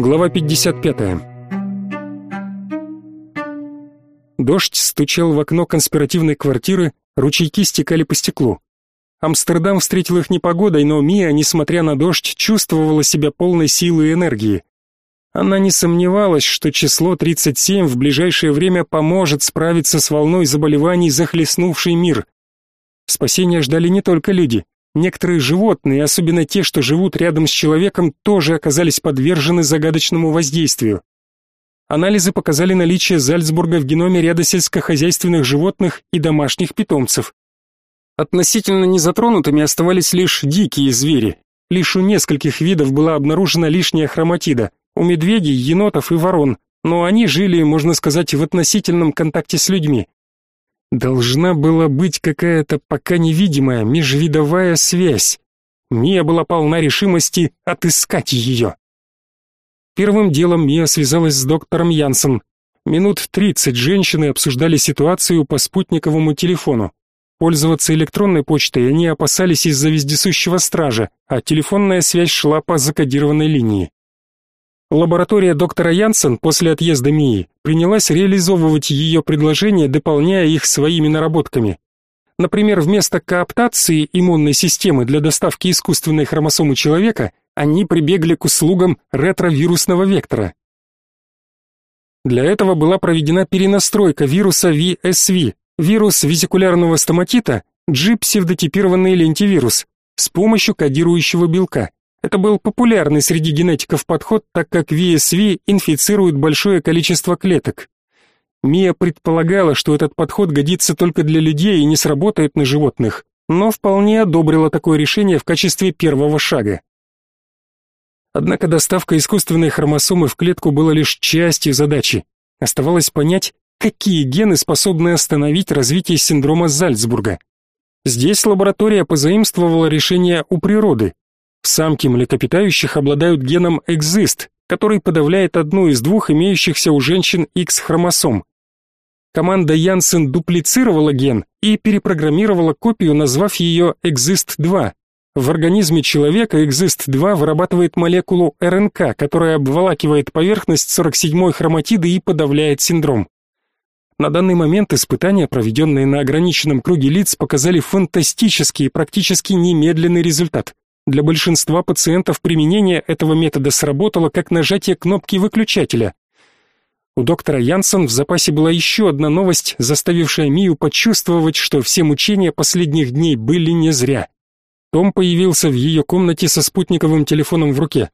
Глава 55. Дождь стучал в окно конспиративной квартиры, ручейки стекали по стеклу. Амстердам встретил их непогодой, но Мия, несмотря на дождь, чувствовала себя полной силы и энергии. Она не сомневалась, что число 37 в ближайшее время поможет справиться с волной заболеваний, захлестнувшей мир. Спасения ждали не только люди. Некоторые животные, особенно те, что живут рядом с человеком, тоже оказались подвержены загадочному воздействию. Анализы показали наличие Зальцбурга в геноме ряда сельскохозяйственных животных и домашних питомцев. Относительно незатронутыми оставались лишь дикие звери. Лишь у нескольких видов была обнаружена лишняя хроматида, у медведей, енотов и ворон, но они жили, можно сказать, в относительном контакте с людьми. Должна была быть какая-то пока невидимая межвидовая связь. Мия была полна решимости отыскать ее. Первым делом Мия связалась с доктором Янсен. Минут тридцать женщины обсуждали ситуацию по спутниковому телефону. Пользоваться электронной почтой они опасались из-за вездесущего стража, а телефонная связь шла по закодированной линии. Лаборатория доктора Янсен после отъезда Мии принялась реализовывать ее предложения, дополняя их своими наработками. Например, вместо кооптации иммунной системы для доставки искусственной хромосомы человека, они прибегли к услугам ретровирусного вектора. Для этого была проведена перенастройка вируса VSV, вирус визикулярного стоматита, G-псевдотипированный лентивирус, с помощью кодирующего белка. Это был популярный среди генетиков подход, так как VSV инфицирует большое количество клеток. Мия предполагала, что этот подход годится только для людей и не сработает на животных, но вполне одобрила такое решение в качестве первого шага. Однако доставка искусственной хромосомы в клетку была лишь частью задачи. Оставалось понять, какие гены способны остановить развитие синдрома Зальцбурга. Здесь лаборатория позаимствовала решение у природы, Самки млекопитающих обладают геном EXIST, который подавляет одну из двух имеющихся у женщин X-хромосом. Команда Янсен дуплицировала ген и перепрограммировала копию, назвав ее EXIST-2. В организме человека EXIST-2 вырабатывает молекулу РНК, которая обволакивает поверхность 47-й хроматиды и подавляет синдром. На данный момент испытания, проведенные на ограниченном круге лиц, показали фантастический и практически немедленный результат. Для большинства пациентов применение этого метода сработало как нажатие кнопки выключателя. У доктора Янсен в запасе была еще одна новость, заставившая Мию почувствовать, что все мучения последних дней были не зря. Том появился в ее комнате со спутниковым телефоном в руке.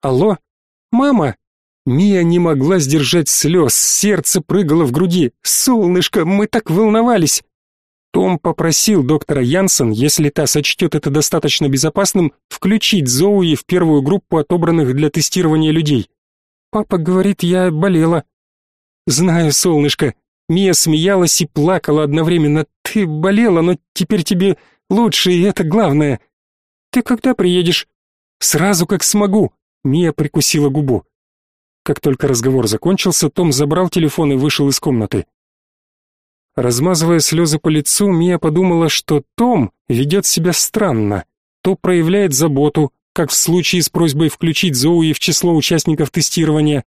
«Алло? Мама?» Мия не могла сдержать слез, сердце прыгало в груди. «Солнышко, мы так волновались!» Том попросил доктора Янсен, если та сочтет это достаточно безопасным, включить Зоуи в первую группу отобранных для тестирования людей. Папа говорит, я болела. Знаю, солнышко. Мия смеялась и плакала одновременно. Ты болела, но теперь тебе лучше, и это главное. Ты когда приедешь? Сразу как смогу. Мия прикусила губу. Как только разговор закончился, Том забрал телефон и вышел из комнаты. Размазывая слезы по лицу, Мия подумала, что Том ведет себя странно. То проявляет заботу, как в случае с просьбой включить Зоуи в число участников тестирования,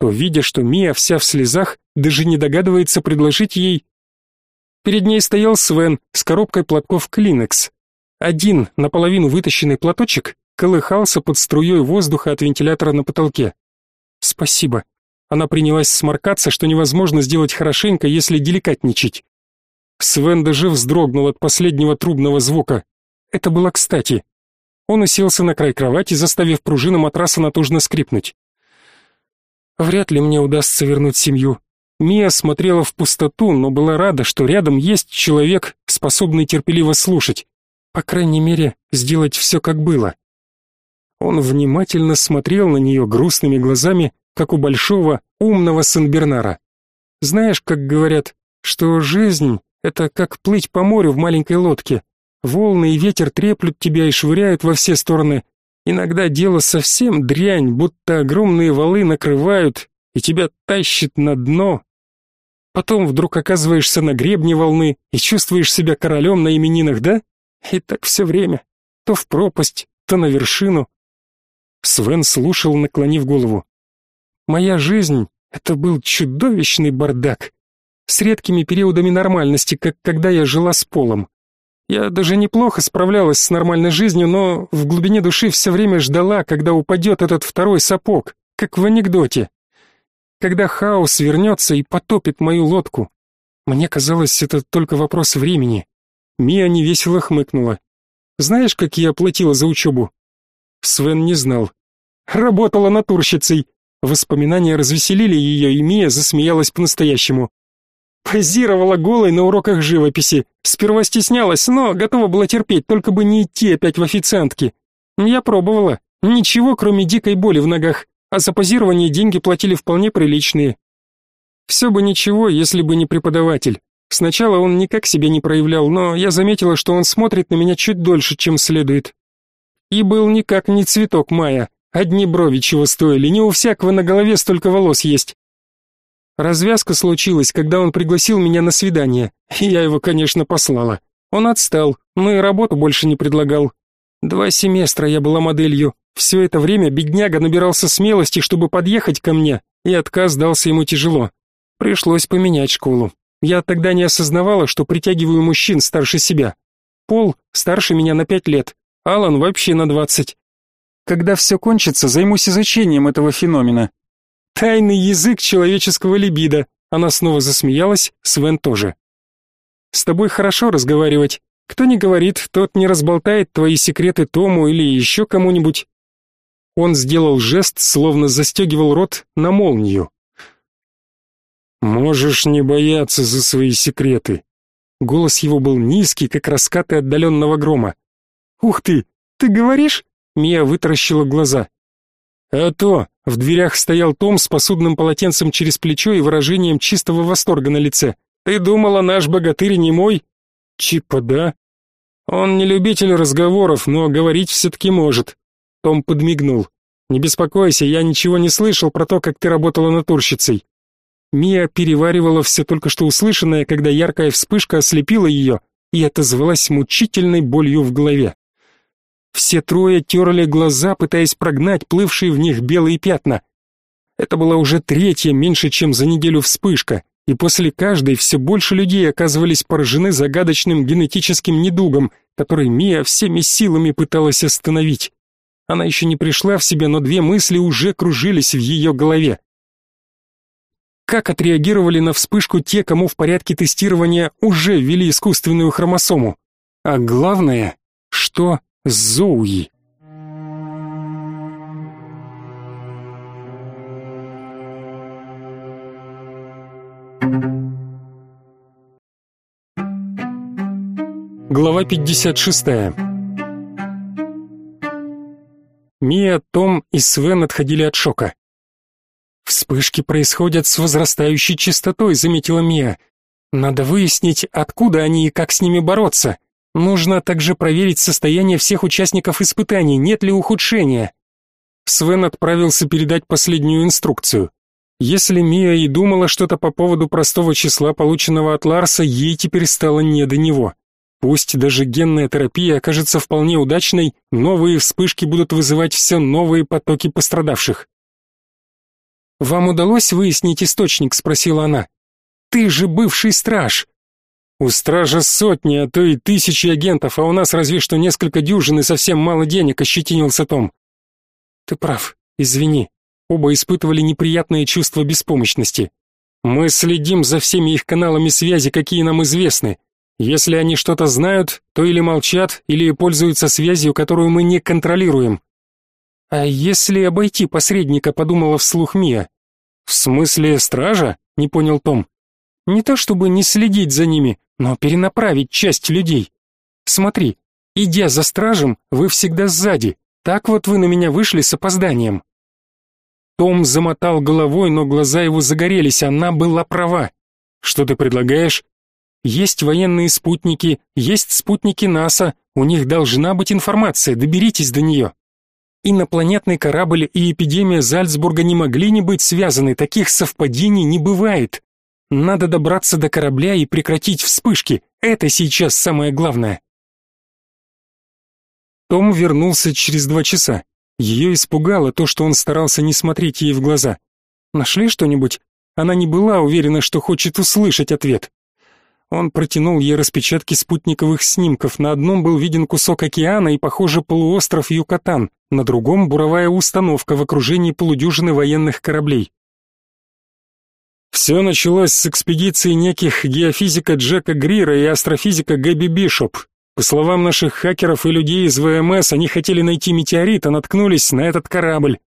то, видя, что Мия вся в слезах, даже не догадывается предложить ей... Перед ней стоял Свен с коробкой платков Клинекс. Один, наполовину вытащенный платочек, колыхался под струей воздуха от вентилятора на потолке. «Спасибо», она принялась сморкаться, что невозможно сделать хорошенько, если деликатничать. Свен даже вздрогнул от последнего трубного звука. Это было кстати. Он уселся на край кровати, заставив пружину матраса натужно скрипнуть. Вряд ли мне удастся вернуть семью. Мия смотрела в пустоту, но была рада, что рядом есть человек, способный терпеливо слушать. По крайней мере, сделать все как было. Он внимательно смотрел на нее грустными глазами, как у большого, умного Сен-Бернара. Знаешь, как говорят, что жизнь — это как плыть по морю в маленькой лодке. Волны и ветер треплют тебя и швыряют во все стороны. Иногда дело совсем дрянь, будто огромные валы накрывают, и тебя тащит на дно. Потом вдруг оказываешься на гребне волны и чувствуешь себя королем на именинах, да? И так все время. То в пропасть, то на вершину. Свен слушал, наклонив голову. Моя жизнь — это был чудовищный бардак. С редкими периодами нормальности, как когда я жила с Полом. Я даже неплохо справлялась с нормальной жизнью, но в глубине души все время ждала, когда упадет этот второй сапог, как в анекдоте. Когда хаос вернется и потопит мою лодку. Мне казалось, это только вопрос времени. Мия невесело хмыкнула. Знаешь, как я оплатила за учебу?» Свен не знал. Работала натурщицей. Воспоминания развеселили ее, и Мия засмеялась по-настоящему. Позировала голой на уроках живописи. Сперва стеснялась, но готова была терпеть, только бы не идти опять в официантки. Я пробовала. Ничего, кроме дикой боли в ногах. А за позирование деньги платили вполне приличные. Все бы ничего, если бы не преподаватель. Сначала он никак себя не проявлял, но я заметила, что он смотрит на меня чуть дольше, чем следует. И был никак не цветок мая. Одни брови чего стоили, не у всякого на голове столько волос есть. Развязка случилась, когда он пригласил меня на свидание. И я его, конечно, послала. Он отстал, но и работу больше не предлагал. Два семестра я была моделью. Все это время бедняга набирался смелости, чтобы подъехать ко мне, и отказ дался ему тяжело. Пришлось поменять школу. Я тогда не осознавала, что притягиваю мужчин старше себя. Пол старше меня на пять лет, Алан вообще на двадцать. Когда все кончится, займусь изучением этого феномена. Тайный язык человеческого либидо. Она снова засмеялась, Свен тоже. С тобой хорошо разговаривать. Кто не говорит, тот не разболтает твои секреты Тому или еще кому-нибудь. Он сделал жест, словно застегивал рот на молнию. Можешь не бояться за свои секреты. Голос его был низкий, как раскаты отдаленного грома. Ух ты, ты говоришь? Мия вытаращила глаза. А то, в дверях стоял Том с посудным полотенцем через плечо и выражением чистого восторга на лице. Ты думала, наш богатырь не мой? Чипа, да. Он не любитель разговоров, но говорить все-таки может. Том подмигнул. Не беспокойся, я ничего не слышал про то, как ты работала натурщицей. Мия переваривала все только что услышанное, когда яркая вспышка ослепила ее и отозвалась мучительной болью в голове. Все трое терли глаза, пытаясь прогнать плывшие в них белые пятна. Это была уже третья, меньше чем за неделю вспышка, и после каждой все больше людей оказывались поражены загадочным генетическим недугом, который Мия всеми силами пыталась остановить. Она еще не пришла в себя, но две мысли уже кружились в ее голове как отреагировали на вспышку те, кому в порядке тестирования уже ввели искусственную хромосому. А главное, что с Зоуи. Глава 56. Мия, Том и Свен отходили от шока. Вспышки происходят с возрастающей частотой, заметила Мия. Надо выяснить, откуда они и как с ними бороться. Нужно также проверить состояние всех участников испытаний, нет ли ухудшения. Свен отправился передать последнюю инструкцию. Если Мия и думала что-то по поводу простого числа, полученного от Ларса, ей теперь стало не до него. Пусть даже генная терапия окажется вполне удачной, новые вспышки будут вызывать все новые потоки пострадавших. «Вам удалось выяснить источник?» — спросила она. «Ты же бывший страж!» «У стража сотни, а то и тысячи агентов, а у нас разве что несколько дюжин и совсем мало денег», — ощетинился Том. «Ты прав, извини. Оба испытывали неприятное чувство беспомощности. Мы следим за всеми их каналами связи, какие нам известны. Если они что-то знают, то или молчат, или пользуются связью, которую мы не контролируем. А если обойти посредника, подумала вслух Мия. В смысле стража? Не понял Том. Не то чтобы не следить за ними, но перенаправить часть людей. Смотри, идя за стражем, вы всегда сзади. Так вот вы на меня вышли с опозданием. Том замотал головой, но глаза его загорелись, она была права. Что ты предлагаешь? Есть военные спутники, есть спутники НАСА, у них должна быть информация, доберитесь до нее. Инопланетный корабль и эпидемия Зальцбурга не могли не быть связаны, таких совпадений не бывает. Надо добраться до корабля и прекратить вспышки. Это сейчас самое главное. Том вернулся через два часа. Ее испугало то, что он старался не смотреть ей в глаза. Нашли что-нибудь? Она не была уверена, что хочет услышать ответ. Он протянул ей распечатки спутниковых снимков. На одном был виден кусок океана и, похоже, полуостров Юкатан, на другом буровая установка в окружении полудюжины военных кораблей. Все началось с экспедиции неких геофизика Джека Грира и астрофизика Гэби Бишоп. По словам наших хакеров и людей из ВМС, они хотели найти метеорит, а наткнулись на этот корабль.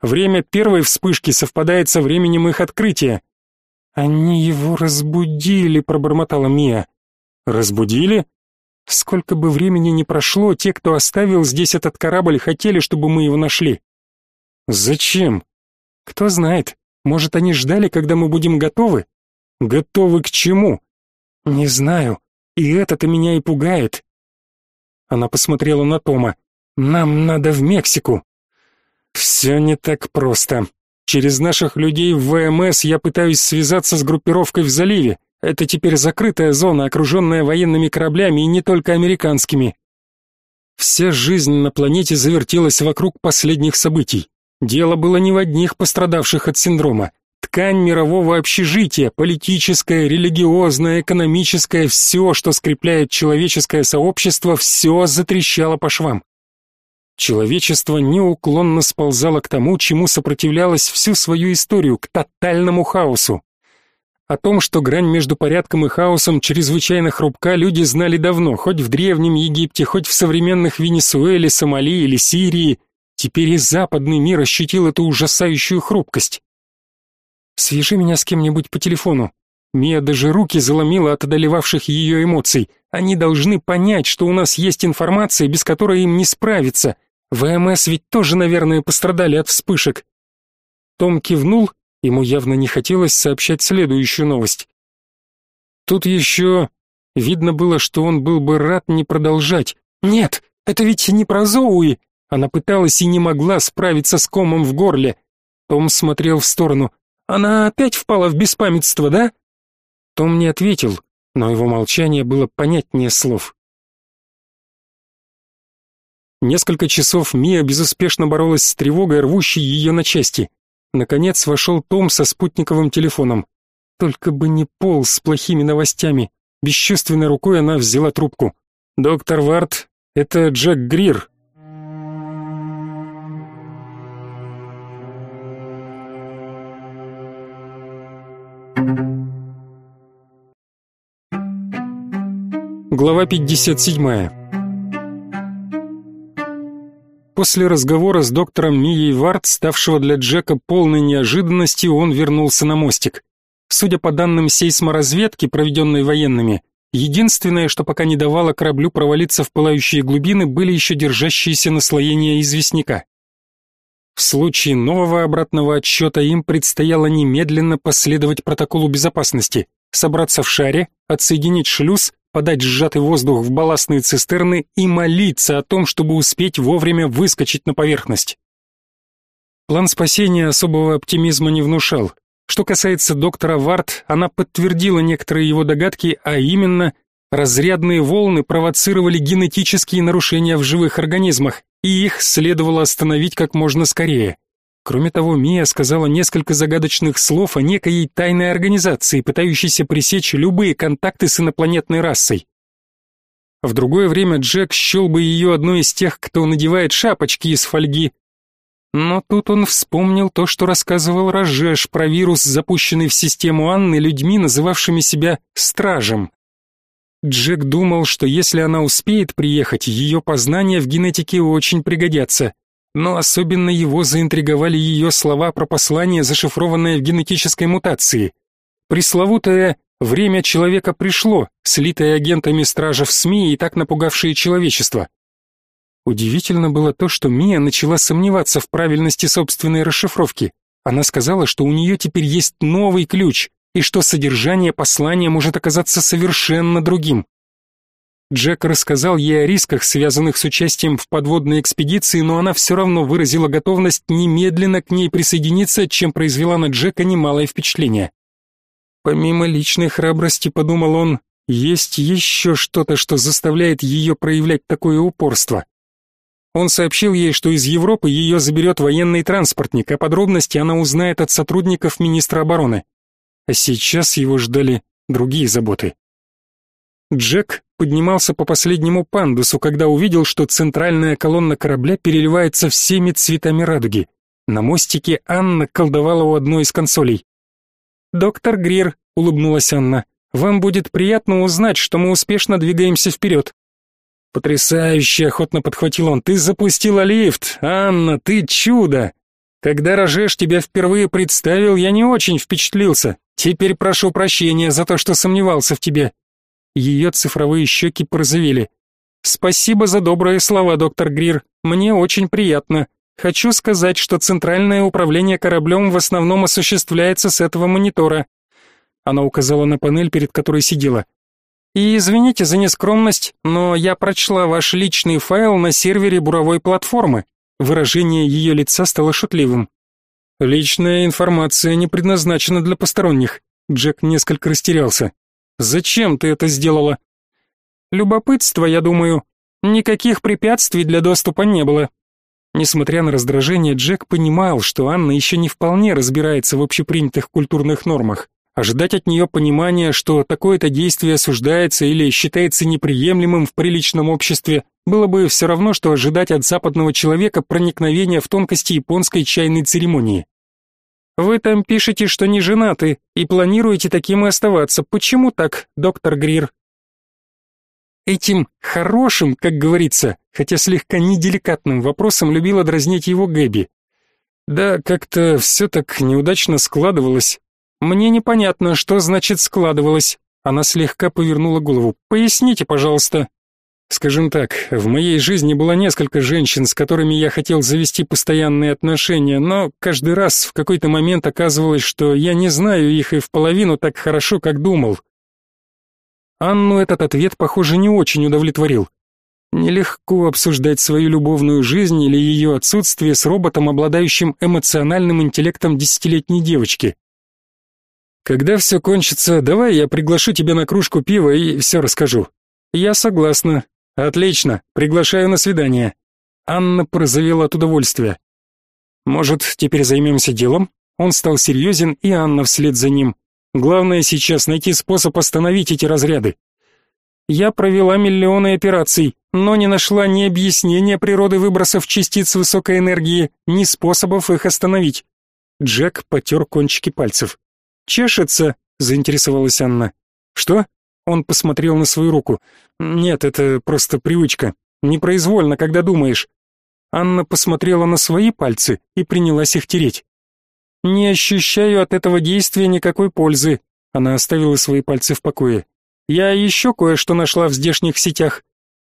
Время первой вспышки совпадает со временем их открытия. Они его разбудили, пробормотала Мия. Разбудили? Сколько бы времени ни прошло, те, кто оставил здесь этот корабль, хотели, чтобы мы его нашли. Зачем? Кто знает. Может, они ждали, когда мы будем готовы? Готовы к чему? Не знаю. И это-то меня и пугает. Она посмотрела на Тома. Нам надо в Мексику. Все не так просто. Через наших людей в ВМС я пытаюсь связаться с группировкой в заливе. Это теперь закрытая зона, окруженная военными кораблями и не только американскими. Вся жизнь на планете завертелась вокруг последних событий. Дело было не в одних пострадавших от синдрома. Ткань мирового общежития, политическое, религиозное, экономическое, все, что скрепляет человеческое сообщество, все затрещало по швам. Человечество неуклонно сползало к тому, чему сопротивлялось всю свою историю, к тотальному хаосу. О том, что грань между порядком и хаосом чрезвычайно хрупка, люди знали давно, хоть в древнем Египте, хоть в современных Венесуэле, Сомали или Сирии. Теперь и западный мир ощутил эту ужасающую хрупкость. «Свяжи меня с кем-нибудь по телефону». Мия даже руки заломила от одолевавших ее эмоций. Они должны понять, что у нас есть информация, без которой им не справиться. ВМС ведь тоже, наверное, пострадали от вспышек. Том кивнул, ему явно не хотелось сообщать следующую новость. Тут еще видно было, что он был бы рад не продолжать. Нет, это ведь не про Зоуи, она пыталась и не могла справиться с комом в горле. Том смотрел в сторону. Она опять впала в беспамятство, да? Том не ответил, но его молчание было понятнее слов. Несколько часов Мия безуспешно боролась с тревогой, рвущей ее на части. Наконец вошел Том со спутниковым телефоном. Только бы не Пол с плохими новостями. Бесчувственной рукой она взяла трубку. «Доктор Варт, это Джек Грир. Глава 57. После разговора с доктором Мией Варт, ставшего для Джека полной неожиданностью, он вернулся на мостик. Судя по данным сейсморазведки, проведенной военными, единственное, что пока не давало кораблю провалиться в пылающие глубины, были еще держащиеся наслоения известняка. В случае нового обратного отсчета им предстояло немедленно последовать протоколу безопасности, собраться в шаре, отсоединить шлюз подать сжатый воздух в балластные цистерны и молиться о том, чтобы успеть вовремя выскочить на поверхность. План спасения особого оптимизма не внушал. Что касается доктора Варт, она подтвердила некоторые его догадки, а именно, разрядные волны провоцировали генетические нарушения в живых организмах, и их следовало остановить как можно скорее. Кроме того, Мия сказала несколько загадочных слов о некой тайной организации, пытающейся пресечь любые контакты с инопланетной расой. В другое время Джек счел бы ее одной из тех, кто надевает шапочки из фольги. Но тут он вспомнил то, что рассказывал Рожеш про вирус, запущенный в систему Анны людьми, называвшими себя «стражем». Джек думал, что если она успеет приехать, ее познания в генетике очень пригодятся но особенно его заинтриговали ее слова про послание, зашифрованное в генетической мутации. Пресловутое «время человека пришло», слитое агентами стражев СМИ и так напугавшее человечество. Удивительно было то, что Мия начала сомневаться в правильности собственной расшифровки. Она сказала, что у нее теперь есть новый ключ, и что содержание послания может оказаться совершенно другим. Джек рассказал ей о рисках, связанных с участием в подводной экспедиции, но она все равно выразила готовность немедленно к ней присоединиться, чем произвела на Джека немалое впечатление. Помимо личной храбрости, подумал он, есть еще что-то, что заставляет ее проявлять такое упорство. Он сообщил ей, что из Европы ее заберет военный транспортник, а подробности она узнает от сотрудников министра обороны. А сейчас его ждали другие заботы. Джек поднимался по последнему пандусу, когда увидел, что центральная колонна корабля переливается всеми цветами радуги. На мостике Анна колдовала у одной из консолей. «Доктор Грир», — улыбнулась Анна, — «вам будет приятно узнать, что мы успешно двигаемся вперед». «Потрясающе!» — охотно подхватил он. «Ты запустила лифт! Анна, ты чудо! Когда Рожеш тебя впервые представил, я не очень впечатлился. Теперь прошу прощения за то, что сомневался в тебе. Ее цифровые щеки порозовели. Спасибо за добрые слова, доктор Грир. Мне очень приятно. Хочу сказать, что центральное управление кораблем в основном осуществляется с этого монитора. Она указала на панель, перед которой сидела. И извините за нескромность, но я прочла ваш личный файл на сервере буровой платформы. Выражение ее лица стало шутливым. Личная информация не предназначена для посторонних. Джек несколько растерялся. Зачем ты это сделала? Любопытство, я думаю. Никаких препятствий для доступа не было. Несмотря на раздражение, Джек понимал, что Анна еще не вполне разбирается в общепринятых культурных нормах. Ожидать от нее понимания, что такое-то действие осуждается или считается неприемлемым в приличном обществе, было бы все равно, что ожидать от западного человека проникновения в тонкости японской чайной церемонии. Вы там пишете, что не женаты и планируете таким и оставаться. Почему так, доктор Грир? Этим хорошим, как говорится, хотя слегка неделикатным вопросом любила дразнить его Гэби. Да, как-то все так неудачно складывалось. Мне непонятно, что значит складывалось. Она слегка повернула голову. Поясните, пожалуйста. Скажем так, в моей жизни было несколько женщин, с которыми я хотел завести постоянные отношения, но каждый раз в какой-то момент оказывалось, что я не знаю их и в половину так хорошо, как думал. Анну этот ответ, похоже, не очень удовлетворил. Нелегко обсуждать свою любовную жизнь или ее отсутствие с роботом, обладающим эмоциональным интеллектом десятилетней девочки. Когда все кончится, давай я приглашу тебя на кружку пива и все расскажу. Я согласна, Отлично, приглашаю на свидание. Анна порозовела от удовольствия. Может, теперь займемся делом? Он стал серьезен, и Анна вслед за ним. Главное сейчас найти способ остановить эти разряды. Я провела миллионы операций, но не нашла ни объяснения природы выбросов частиц высокой энергии, ни способов их остановить. Джек потер кончики пальцев. «Чешется?» — заинтересовалась Анна. «Что?» Он посмотрел на свою руку. Нет, это просто привычка. Непроизвольно, когда думаешь. Анна посмотрела на свои пальцы и принялась их тереть. Не ощущаю от этого действия никакой пользы. Она оставила свои пальцы в покое. Я еще кое-что нашла в здешних сетях.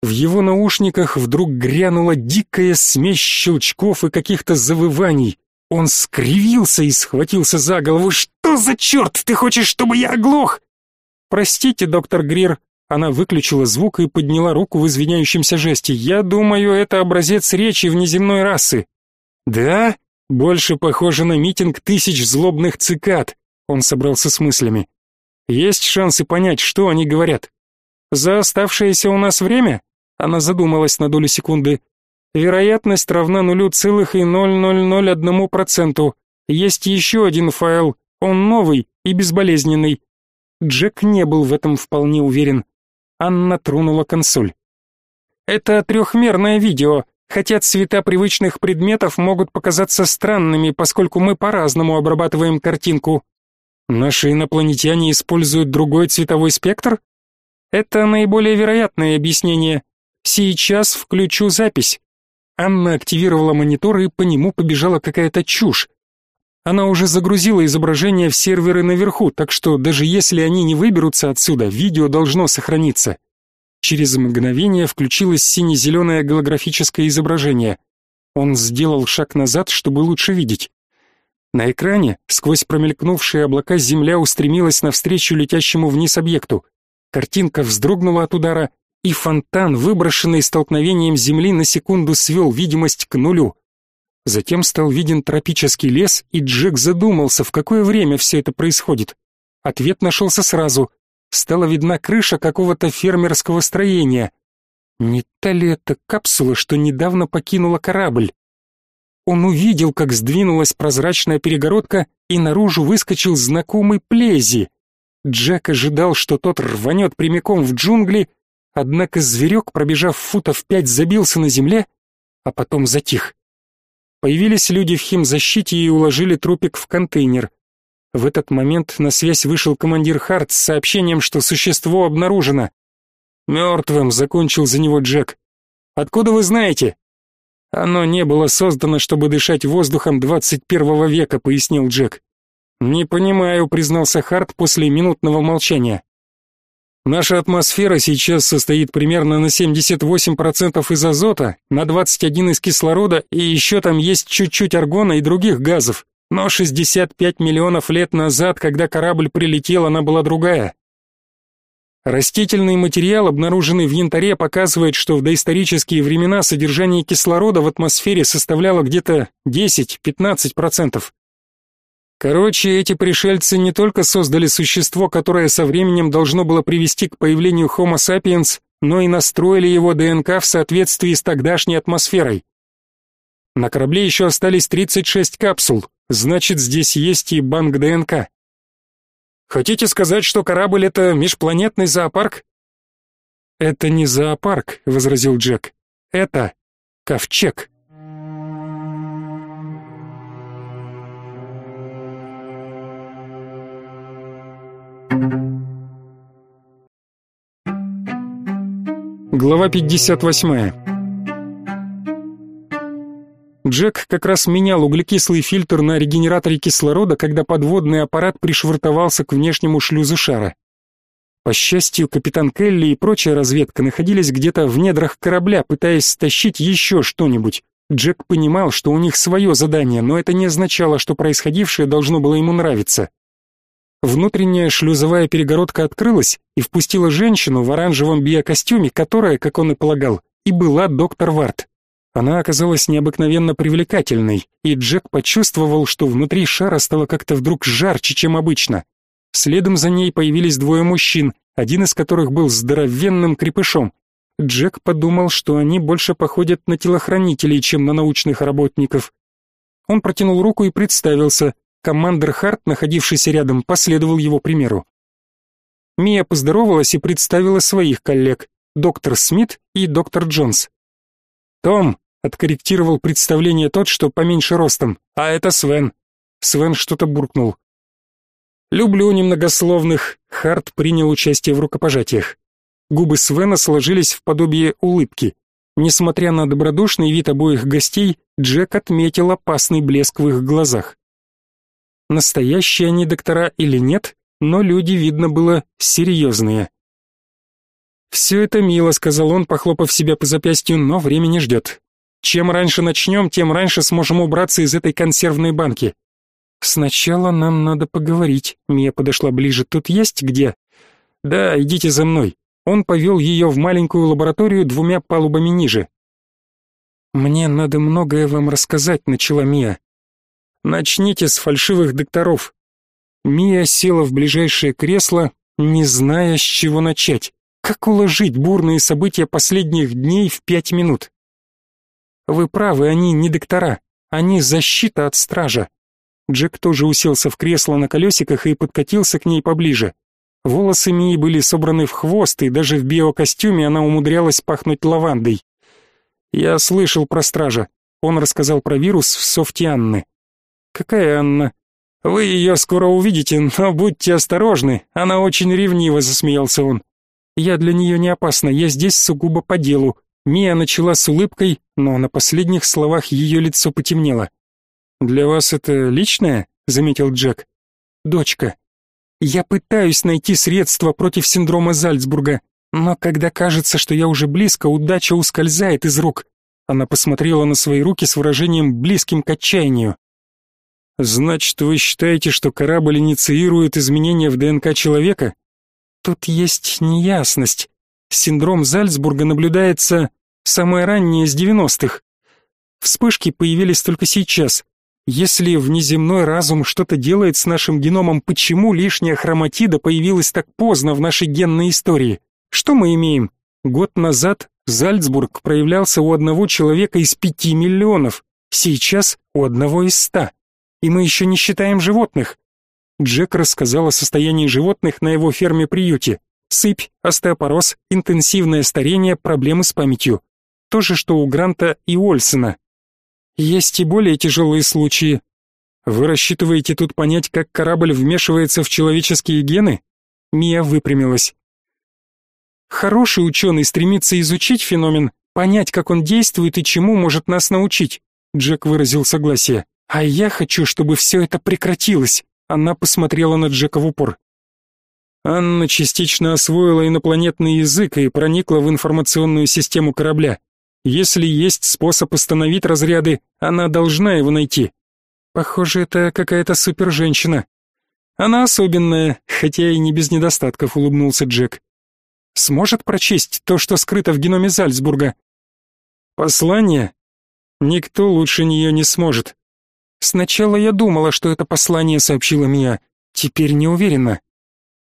В его наушниках вдруг грянула дикая смесь щелчков и каких-то завываний. Он скривился и схватился за голову. «Что за черт? Ты хочешь, чтобы я оглох?» «Простите, доктор Грир». Она выключила звук и подняла руку в извиняющемся жесте. «Я думаю, это образец речи внеземной расы». «Да? Больше похоже на митинг тысяч злобных цикад». Он собрался с мыслями. «Есть шансы понять, что они говорят». «За оставшееся у нас время?» Она задумалась на долю секунды. «Вероятность равна нулю целых и ноль ноль ноль одному проценту. Есть еще один файл. Он новый и безболезненный. Джек не был в этом вполне уверен. Анна тронула консоль. Это трехмерное видео, хотя цвета привычных предметов могут показаться странными, поскольку мы по-разному обрабатываем картинку. Наши инопланетяне используют другой цветовой спектр? Это наиболее вероятное объяснение. Сейчас включу запись. Анна активировала монитор, и по нему побежала какая-то чушь. Она уже загрузила изображение в серверы наверху, так что даже если они не выберутся отсюда, видео должно сохраниться. Через мгновение включилось сине-зеленое голографическое изображение. Он сделал шаг назад, чтобы лучше видеть. На экране, сквозь промелькнувшие облака, земля устремилась навстречу летящему вниз объекту. Картинка вздрогнула от удара, и фонтан, выброшенный столкновением земли, на секунду свел видимость к нулю. Затем стал виден тропический лес, и Джек задумался, в какое время все это происходит. Ответ нашелся сразу. Стала видна крыша какого-то фермерского строения. Не та ли это капсула, что недавно покинула корабль? Он увидел, как сдвинулась прозрачная перегородка, и наружу выскочил знакомый Плези. Джек ожидал, что тот рванет прямиком в джунгли, однако зверек, пробежав футов пять, забился на земле, а потом затих. Появились люди в химзащите и уложили трупик в контейнер. В этот момент на связь вышел командир Харт с сообщением, что существо обнаружено. «Мертвым», — закончил за него Джек. «Откуда вы знаете?» «Оно не было создано, чтобы дышать воздухом 21 века», — пояснил Джек. «Не понимаю», — признался Харт после минутного молчания. «Наша атмосфера сейчас состоит примерно на 78% из азота, на 21% из кислорода, и еще там есть чуть-чуть аргона и других газов. Но 65 миллионов лет назад, когда корабль прилетел, она была другая. Растительный материал, обнаруженный в янтаре, показывает, что в доисторические времена содержание кислорода в атмосфере составляло где-то 10-15%. Короче, эти пришельцы не только создали существо, которое со временем должно было привести к появлению Homo sapiens, но и настроили его ДНК в соответствии с тогдашней атмосферой. На корабле еще остались 36 капсул, значит, здесь есть и банк ДНК. Хотите сказать, что корабль это межпланетный зоопарк? Это не зоопарк, возразил Джек. Это ковчег. Глава 58. Джек как раз менял углекислый фильтр на регенераторе кислорода, когда подводный аппарат пришвартовался к внешнему шлюзу шара. По счастью, капитан Келли и прочая разведка находились где-то в недрах корабля, пытаясь стащить еще что-нибудь. Джек понимал, что у них свое задание, но это не означало, что происходившее должно было ему нравиться. Внутренняя шлюзовая перегородка открылась и впустила женщину в оранжевом биокостюме, которая, как он и полагал, и была доктор Варт. Она оказалась необыкновенно привлекательной, и Джек почувствовал, что внутри шара стало как-то вдруг жарче, чем обычно. Следом за ней появились двое мужчин, один из которых был здоровенным крепышом. Джек подумал, что они больше походят на телохранителей, чем на научных работников. Он протянул руку и представился. Командер Харт, находившийся рядом, последовал его примеру. Мия поздоровалась и представила своих коллег, доктор Смит и доктор Джонс. «Том, Откорректировал представление тот, что поменьше ростом. А это Свен. Свен что-то буркнул. Люблю немногословных. Харт принял участие в рукопожатиях. Губы Свена сложились в подобие улыбки. Несмотря на добродушный вид обоих гостей, Джек отметил опасный блеск в их глазах. Настоящие они доктора или нет, но люди, видно было, серьезные. «Все это мило», — сказал он, похлопав себя по запястью, — «но время не ждет. Чем раньше начнем, тем раньше сможем убраться из этой консервной банки. Сначала нам надо поговорить. Мия подошла ближе. Тут есть где? Да, идите за мной. Он повел ее в маленькую лабораторию двумя палубами ниже. Мне надо многое вам рассказать, начала Мия. Начните с фальшивых докторов. Мия села в ближайшее кресло, не зная, с чего начать. Как уложить бурные события последних дней в пять минут? Вы правы, они не доктора, они защита от стража. Джек тоже уселся в кресло на колесиках и подкатился к ней поближе. Волосы Мии были собраны в хвост, и даже в биокостюме она умудрялась пахнуть лавандой. Я слышал про стража. Он рассказал про вирус в софте Анны. Какая Анна? Вы ее скоро увидите, но будьте осторожны, она очень ревнива, засмеялся он. Я для нее не опасна, я здесь сугубо по делу. Мия начала с улыбкой, но на последних словах ее лицо потемнело. «Для вас это личное?» — заметил Джек. «Дочка, я пытаюсь найти средства против синдрома Зальцбурга, но когда кажется, что я уже близко, удача ускользает из рук». Она посмотрела на свои руки с выражением близким к отчаянию. «Значит, вы считаете, что корабль инициирует изменения в ДНК человека?» «Тут есть неясность. Синдром Зальцбурга наблюдается самое раннее из 90-х. Вспышки появились только сейчас. Если внеземной разум что-то делает с нашим геномом, почему лишняя хроматида появилась так поздно в нашей генной истории? Что мы имеем? Год назад Зальцбург проявлялся у одного человека из пяти миллионов, сейчас у одного из ста. И мы еще не считаем животных. Джек рассказал о состоянии животных на его ферме-приюте. Сыпь, остеопороз, интенсивное старение, проблемы с памятью. То же, что у Гранта и Ольсена. Есть и более тяжелые случаи. Вы рассчитываете тут понять, как корабль вмешивается в человеческие гены? Мия выпрямилась. Хороший ученый стремится изучить феномен, понять, как он действует и чему может нас научить. Джек выразил согласие. А я хочу, чтобы все это прекратилось. Она посмотрела на Джека в упор. Анна частично освоила инопланетный язык и проникла в информационную систему корабля. Если есть способ остановить разряды, она должна его найти. Похоже, это какая-то суперженщина. Она особенная, хотя и не без недостатков, улыбнулся Джек. Сможет прочесть то, что скрыто в геноме Зальцбурга? Послание? Никто лучше нее не сможет. Сначала я думала, что это послание сообщила Мия, теперь не уверена.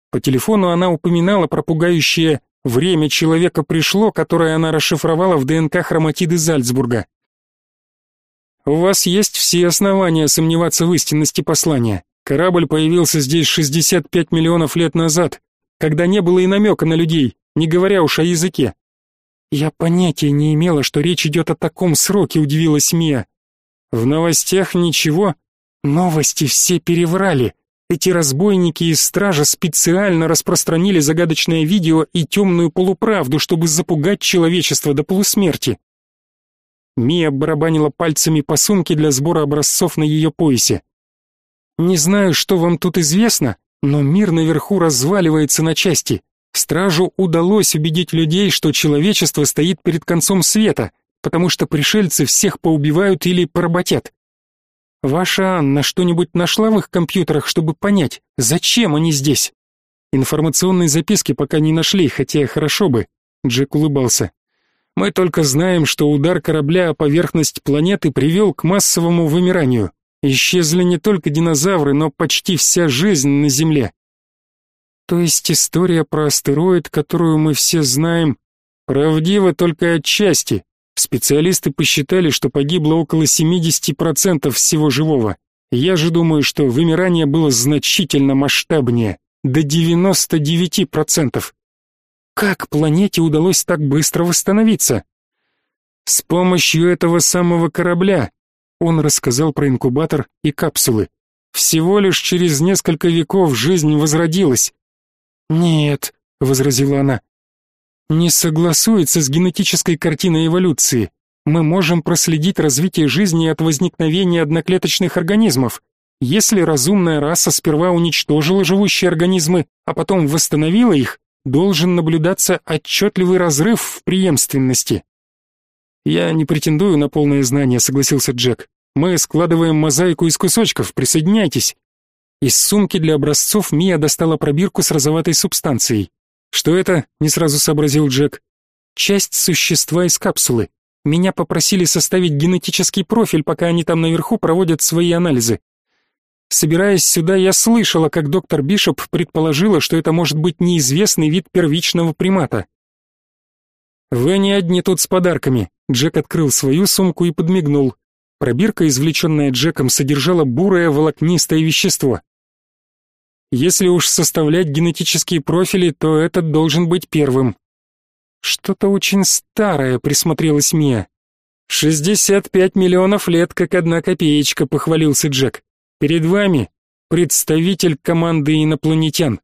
По телефону она упоминала про пугающее Время человека пришло, которое она расшифровала в ДНК хроматиды Зальцбурга. У вас есть все основания сомневаться в истинности послания. Корабль появился здесь 65 миллионов лет назад, когда не было и намека на людей, не говоря уж о языке. Я понятия не имела, что речь идет о таком сроке, удивилась Мия. В новостях ничего. Новости все переврали. Эти разбойники из стража специально распространили загадочное видео и темную полуправду, чтобы запугать человечество до полусмерти. Мия барабанила пальцами по сумке для сбора образцов на ее поясе. «Не знаю, что вам тут известно, но мир наверху разваливается на части. Стражу удалось убедить людей, что человечество стоит перед концом света, потому что пришельцы всех поубивают или поработят. Ваша Анна что-нибудь нашла в их компьютерах, чтобы понять, зачем они здесь? Информационной записки пока не нашли, хотя хорошо бы. Джек улыбался. Мы только знаем, что удар корабля о поверхность планеты привел к массовому вымиранию. Исчезли не только динозавры, но почти вся жизнь на Земле. То есть история про астероид, которую мы все знаем, правдива только отчасти. Специалисты посчитали, что погибло около 70% всего живого. Я же думаю, что вымирание было значительно масштабнее, до 99%. Как планете удалось так быстро восстановиться? С помощью этого самого корабля. Он рассказал про инкубатор и капсулы. Всего лишь через несколько веков жизнь возродилась. Нет, возразила она не согласуется с генетической картиной эволюции. Мы можем проследить развитие жизни от возникновения одноклеточных организмов. Если разумная раса сперва уничтожила живущие организмы, а потом восстановила их, должен наблюдаться отчетливый разрыв в преемственности. Я не претендую на полное знание, согласился Джек. Мы складываем мозаику из кусочков, присоединяйтесь. Из сумки для образцов Мия достала пробирку с розоватой субстанцией. Что это? не сразу сообразил Джек. Часть существа из капсулы. Меня попросили составить генетический профиль, пока они там наверху проводят свои анализы. Собираясь сюда, я слышала, как доктор Бишоп предположила, что это может быть неизвестный вид первичного примата. Вы не одни тут с подарками. Джек открыл свою сумку и подмигнул. Пробирка, извлеченная Джеком, содержала бурое волокнистое вещество. Если уж составлять генетические профили, то этот должен быть первым. Что-то очень старое, присмотрелась Мия. «Шестьдесят пять миллионов лет, как одна копеечка», — похвалился Джек. «Перед вами представитель команды инопланетян».